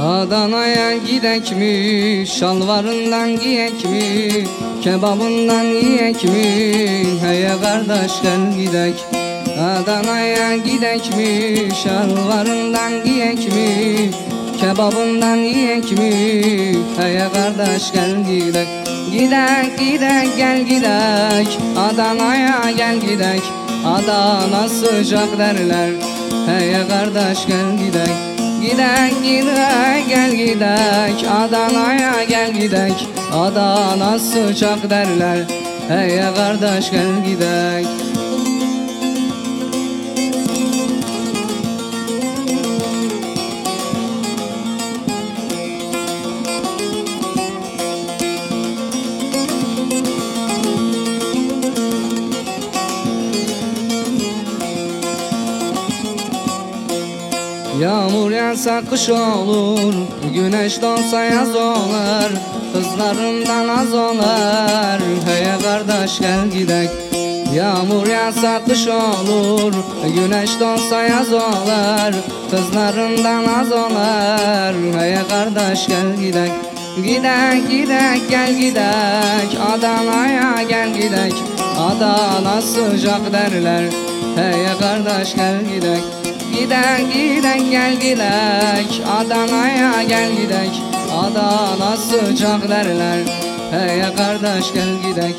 Adana'ya gidek mi? Şalvarından giyek mi? Kebabından yiyek mi? Heye kardeş gel gidek Adana'ya gidek mi? Şalvarından giyek mi? Kebabından yiyek mi? Heye kardeş gel gidek Gidek gidek gel gidek Adana'ya gel gidek Adana sıcak derler Heye kardeş gel gidek Gidek gidek gel gidek. Adana'ya gel gidek. Adana sıcak derler. Hey kardeş gel gidek Yağmur yağsa kış olur Güneş doğsa yaz olur Kızlarımdan az olur. Hey kardeş gel gidek. Yağmur yağsa kış olur Güneş doğsa yaz olur Kızlarımdan az olur. Hey kardeş gel gidek. Gidek gidek gel gidek. Adana'ya gel gidek. Adana sıcak derler. Hey kardeş gel gidek Gidek gidek gel gidek Adana'ya gel gidek. Adana sıcak derler. Hey kardeş gel gidek